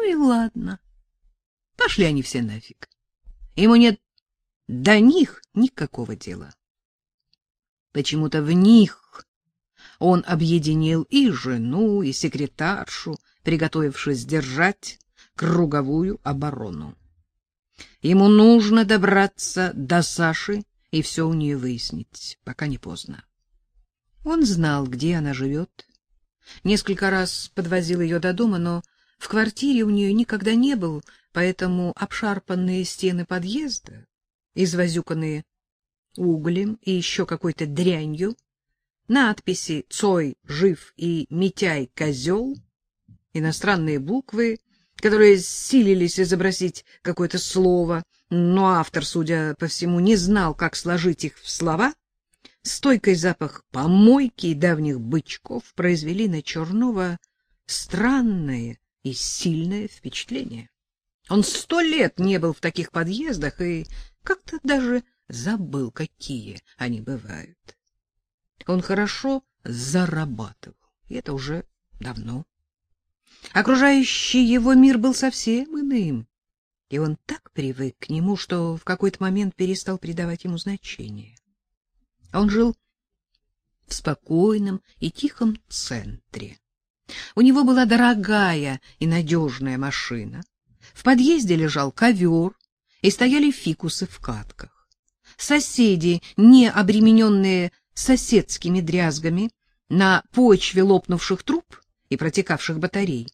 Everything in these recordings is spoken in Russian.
Ну и ладно. Пошли они все нафиг. Ему нет до них никакого дела. Почему-то в них он объединил и жену, и секретаршу, приготовившись держать круговую оборону. Ему нужно добраться до Саши и все у нее выяснить, пока не поздно. Он знал, где она живет. Несколько раз подвозил ее до дома, но в квартире у нее никогда не был, поэтому обшарпанные стены подъезда, извозюканные углем и еще какой-то дрянью, надписи «Цой жив» и «Митяй козел», иностранные буквы, которые силились изобразить какое-то слово, но автор, судя по всему, не знал, как сложить их в слова, стойкий запах помойки и давних бычков произвели на Чернова странное и сильное впечатление. Он сто лет не был в таких подъездах и как-то даже забыл, какие они бывают. Он хорошо зарабатывал, и это уже давно. Окружающий его мир был совсем иным, и он так привык к нему, что в какой-то момент перестал придавать ему значение. Он жил в спокойном и тихом центре. У него была дорогая и надежная машина. В подъезде лежал ковер, и стояли фикусы в катках. Соседи, не обремененные соседскими дрязгами, на почве лопнувших труб и протекавших батарей,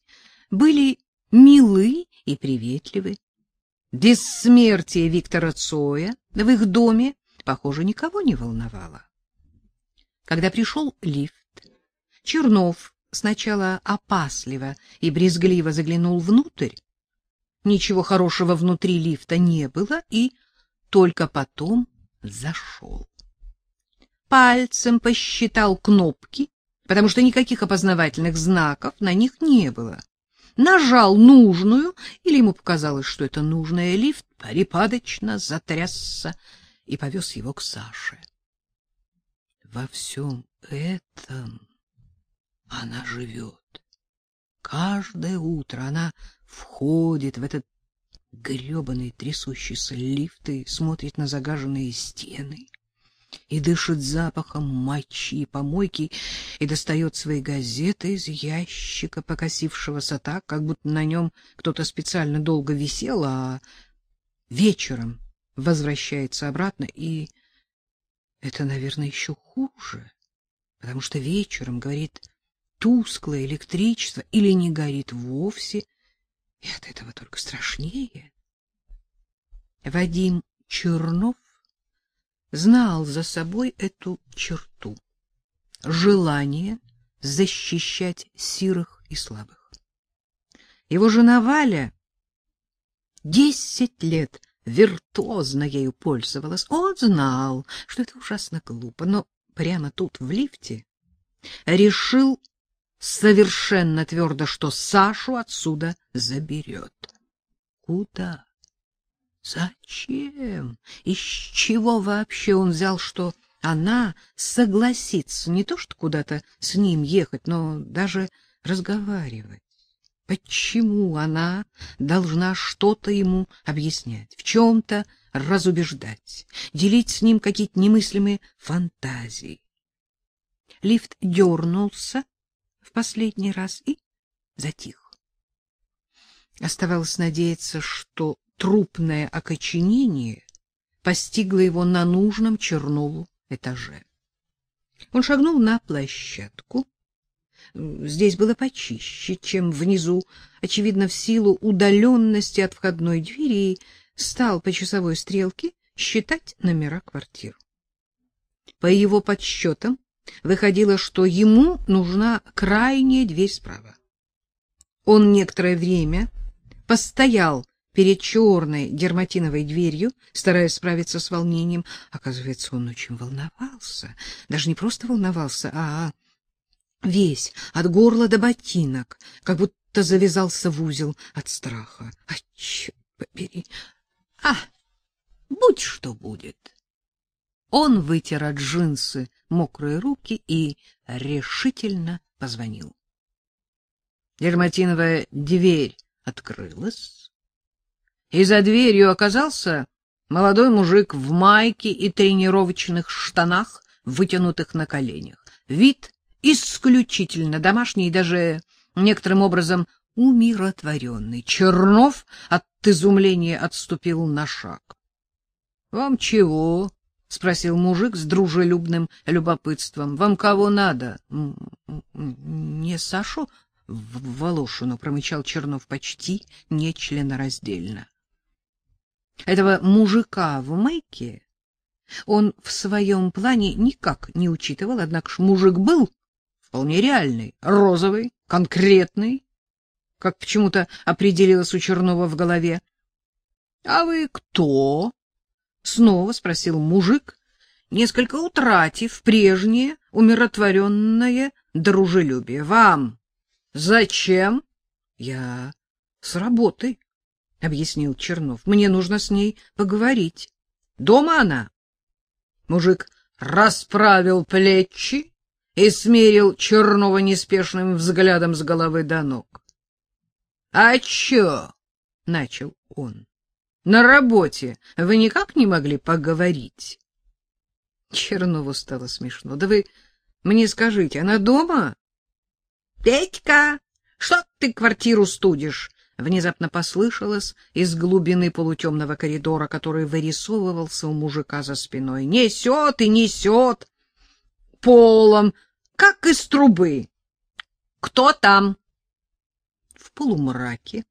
были милы и приветливы. Бессмертие Виктора Цоя в их доме, похоже, никого не волновало. Когда пришел лифт, Чернов сначала опасливо и брезгливо заглянул внутрь. Ничего хорошего внутри лифта не было, и только потом зашел. Пальцем посчитал кнопки, потому что никаких опознавательных знаков на них не было. Нажал нужную, или ему показалось, что это нужная, лифт припадочно затрясся и повез его к Саше. Во всем этом она живет. Каждое утро она входит в этот грёбаный трясущийся лифт и смотрит на загаженные стены и дышит запахом мочи и помойки и достает свои газеты из ящика, покосившегося так, как будто на нем кто-то специально долго висел, а вечером возвращается обратно, и это, наверное, еще хуже, потому что вечером горит тусклое электричество или не горит вовсе, и от этого только страшнее. Вадим Чернов знал за собой эту черту — желание защищать сирых и слабых. Его жена Валя десять лет виртуозно ею пользовалась. Он знал, что это ужасно глупо, но прямо тут, в лифте, решил совершенно твердо, что Сашу отсюда заберет. Куда? Зачем? Из чего вообще он взял, что она согласится не то что куда-то с ним ехать, но даже разговаривать? Почему она должна что-то ему объяснять, в чем-то разубеждать, делить с ним какие-то немыслимые фантазии? Лифт дернулся, последний раз и затих. Оставалось надеяться, что трупное окоченение постигло его на нужном Чернову этаже. Он шагнул на площадку. Здесь было почище, чем внизу, очевидно, в силу удаленности от входной двери, и стал по часовой стрелке считать номера квартир. По его подсчетам, Выходило, что ему нужна крайняя дверь справа. Он некоторое время постоял перед черной дерматиновой дверью, стараясь справиться с волнением. Оказывается, он очень волновался. Даже не просто волновался, а весь, от горла до ботинок, как будто завязался в узел от страха. А, черт побери! А, будь что будет! Он вытер от джинсы мокрые руки и решительно позвонил. Дерматиновая дверь открылась, и за дверью оказался молодой мужик в майке и тренировочных штанах, вытянутых на коленях. Вид исключительно домашний и даже некоторым образом умиротворенный. Чернов от изумления отступил на шаг. — Вам чего? — спросил мужик с дружелюбным любопытством. — Вам кого надо? — Не Сашу в Волошину, — промычал Чернов почти нечленораздельно. Этого мужика в майке он в своем плане никак не учитывал, однако ж мужик был вполне реальный, розовый, конкретный, как почему-то определилось у Чернова в голове. — А вы кто? — снова спросил мужик, несколько утратив прежнее умиротворенное дружелюбие. — Вам зачем? — Я с работы, — объяснил Чернов. — Мне нужно с ней поговорить. Дома она? Мужик расправил плечи и смерил Чернова неспешным взглядом с головы до ног. — А чё? — начал он. — На работе вы никак не могли поговорить? Чернову стало смешно. — Да вы мне скажите, она дома? — Петька, что ты квартиру студишь? Внезапно послышалось из глубины полутемного коридора, который вырисовывался у мужика за спиной. Несет и несет полом, как из трубы. Кто там? В полумраке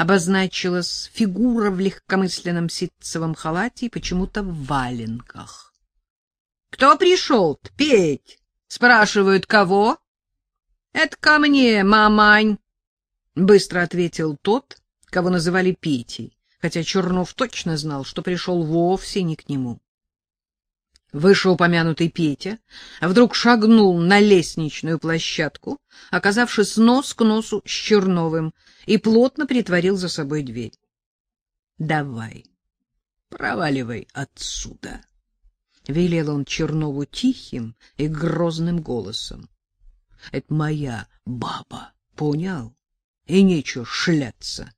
обозначилась фигура в легкомысленном ситцевом халате и почему-то в валенках. — Кто пришел петь? — спрашивают. — Кого? — Это ко мне, мамань. — быстро ответил тот, кого называли Петей, хотя Чернов точно знал, что пришел вовсе не к нему. Вышеупомянутый Петя вдруг шагнул на лестничную площадку, оказавшись нос к носу с Черновым, и плотно притворил за собой дверь. — Давай, проваливай отсюда! — велел он Чернову тихим и грозным голосом. — Это моя баба, понял? и нечего шляться.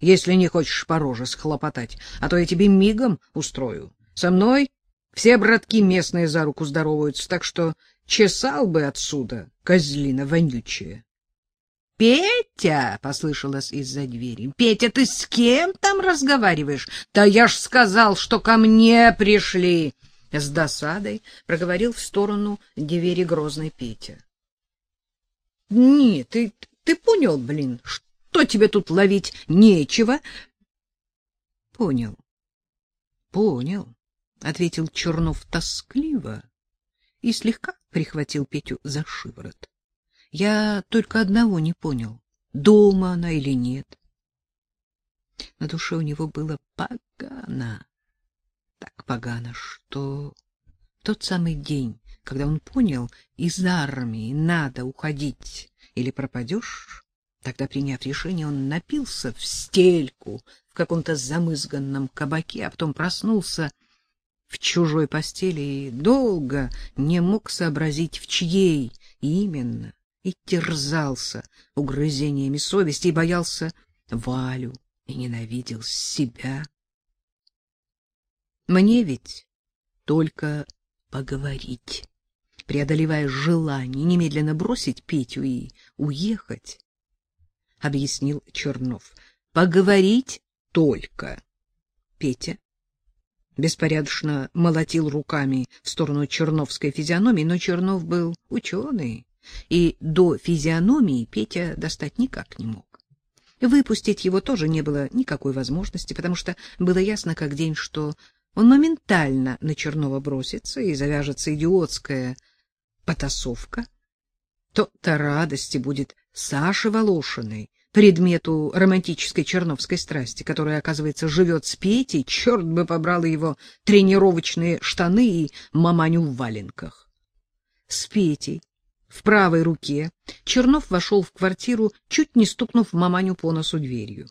Если не хочешь по роже схлопотать, а то я тебе мигом устрою. Со мной все братки местные за руку здороваются, так что чесал бы отсюда, козлина вонючая. — Петя! — послышалось из-за двери. — Петя, ты с кем там разговариваешь? — Да я ж сказал, что ко мне пришли! С досадой проговорил в сторону двери грозный Петя. — Нет, ты ты понял, блин, что тебе тут ловить нечего? — Понял. — Понял, — ответил Чернов тоскливо и слегка прихватил Петю за шиворот. — Я только одного не понял, дома она или нет. На душе у него было погано, так погано, что тот самый день, когда он понял, из армии надо уходить или пропадешь, тогда, приняв решение, он напился в стельку в каком-то замызганном кабаке, а потом проснулся в чужой постели и долго не мог сообразить, в чьей именно, и терзался угрызениями совести и боялся Валю и ненавидел себя. Мне ведь только поговорить преодолевая желание немедленно бросить Петю и уехать, — объяснил Чернов. — Поговорить только. Петя беспорядочно молотил руками в сторону черновской физиономии, но Чернов был ученый, и до физиономии Петя достать никак не мог. Выпустить его тоже не было никакой возможности, потому что было ясно как день, что он моментально на Чернова бросится и завяжется идиотская потасовка, то-то радости будет Саше Волошиной, предмету романтической черновской страсти, которая, оказывается, живет с Петей, черт бы побрал его тренировочные штаны и маманю в валенках. С Петей в правой руке Чернов вошел в квартиру, чуть не стукнув маманю по носу дверью.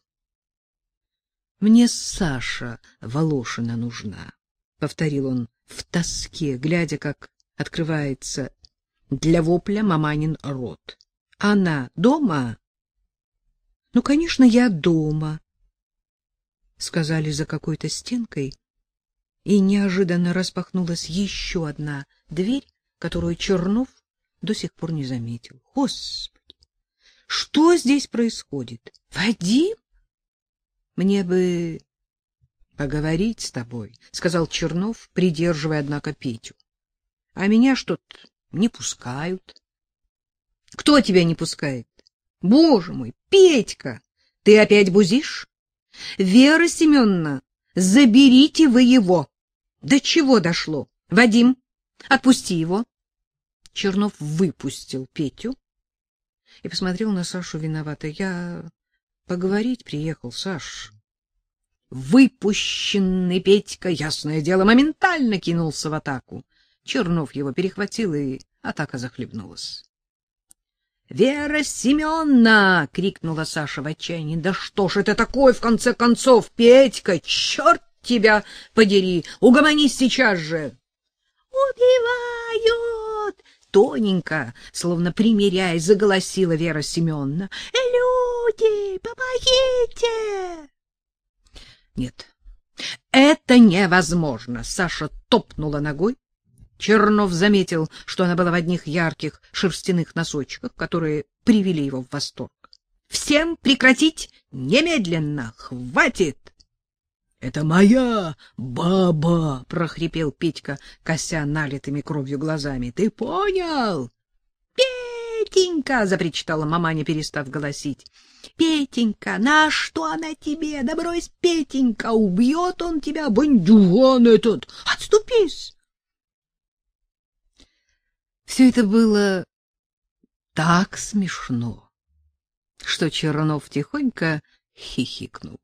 — Мне Саша Волошина нужна, — повторил он в тоске, глядя, как открывается для вопля маманин рот. Она дома? Ну, конечно, я дома, сказали за какой-то стенкой, и неожиданно распахнулась еще одна дверь, которую Чернов до сих пор не заметил. Господи, что здесь происходит? Вадим? Мне бы поговорить с тобой, сказал Чернов, придерживая однако Петю. А меня что-то не пускают. Кто тебя не пускает? Боже мой, Петька, ты опять бузишь? Вера Семеновна, заберите вы его. До чего дошло? Вадим, отпусти его. Чернов выпустил Петю и посмотрел на Сашу виновато. Я поговорить приехал, Саш. Выпущенный Петька, ясное дело, моментально кинулся в атаку. Чернов его перехватил, и атака захлебнулась. — Вера Семеновна! — крикнула Саша в отчаянии. — Да что ж это такое, в конце концов, Петька? Черт тебя подери! Угомонись сейчас же! — Убивают! Тоненько, словно примиряясь, заголосила Вера Семеновна. — Люди, помогите! Нет, это невозможно. Саша топнула ногой, Чернов заметил, что она была в одних ярких шерстяных носочках, которые привели его в восторг. Всем прекратить немедленно, хватит. Это моя баба, прохрипел Петька, кося налитыми кровью глазами. Ты понял? Петенька, запричитала маманя, перестав голосить. Петенька, на что она тебе? Да брось, Петенька, убьет он тебя, бандюган этот. Отступись. Все это было так смешно, что Чернов тихонько хихикнул.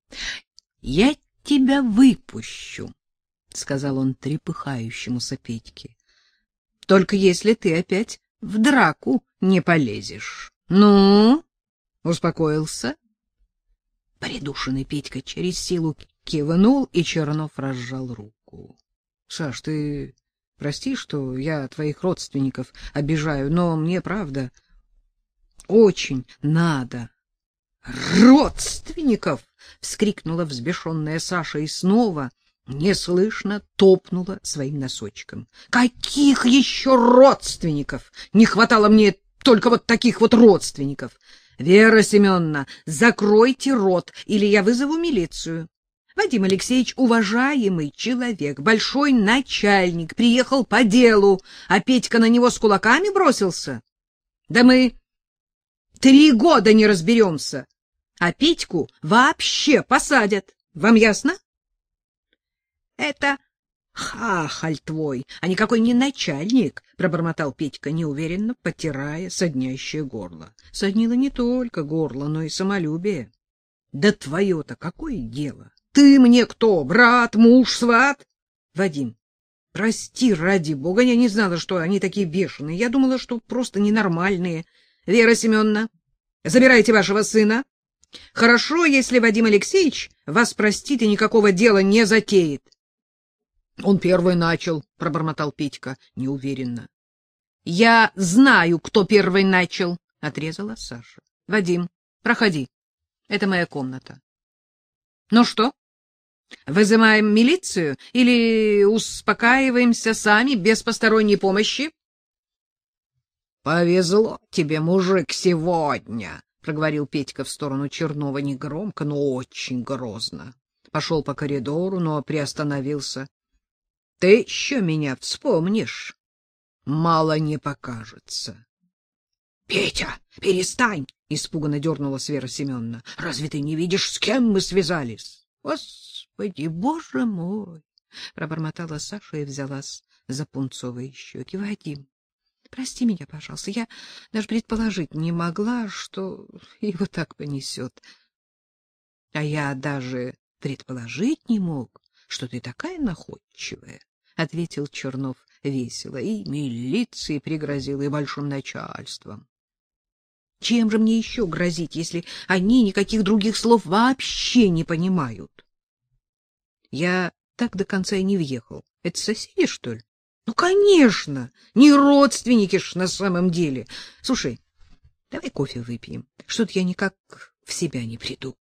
— Я тебя выпущу, — сказал он трепыхающемуся Петьке. — Только если ты опять в драку не полезешь. — Ну, успокоился? Придушенный Петька через силу кивнул, и Чернов разжал руку. — Саш, ты Прости, что я твоих родственников обижаю, но мне, правда, очень надо. Родственников! вскрикнула взбешенная Саша и снова неслышно топнула своим носочком. Каких еще родственников? Не хватало мне только вот таких вот родственников. Вера Семеновна, закройте рот, или я вызову милицию. Вадим Алексеевич уважаемый человек, большой начальник, приехал по делу, а Петька на него с кулаками бросился. Да мы три года не разберемся, а Петьку вообще посадят. Вам ясно? Это хахаль твой, а никакой не начальник, пробормотал Петька неуверенно, потирая соднящее горло. Соднило не только горло, но и самолюбие. Да твое-то какое дело? Ты мне кто, брат, муж, сват? Вадим, прости, ради бога, я не знала, что они такие бешеные. Я думала, что просто ненормальные. Вера Семеновна, забирайте вашего сына. Хорошо, если Вадим Алексеевич вас простит и никакого дела не затеет. Он первый начал, пробормотал Петька неуверенно. Я знаю, кто первый начал, отрезала Саша. Вадим, проходи. Это моя комната. Ну что? Вызываем милицию или успокаиваемся сами без посторонней помощи? Повезло тебе, мужик, сегодня, проговорил Петька в сторону Чернова негромко, но очень грозно. Пошел по коридору, но приостановился. Ты еще меня вспомнишь? Мало не покажется. Петя, перестань, испуганно дернула Вера Семеновна. Разве ты не видишь, с кем мы связались? Господи, боже мой! пробормотала Саша и взялась за пунцовые щеки. Вадим, прости меня, пожалуйста. Я даже предположить не могла, что его так понесет. А я даже предположить не мог, что ты такая находчивая, ответил Чернов весело, и милиции пригрозил, и большим начальством. Чем же мне еще грозить, если они никаких других слов вообще не понимают? Я так до конца и не въехал. Это соседи, что ли? Ну, конечно, не родственники ж на самом деле. Слушай, Давай кофе выпьем. Что-то я никак в себя не приду.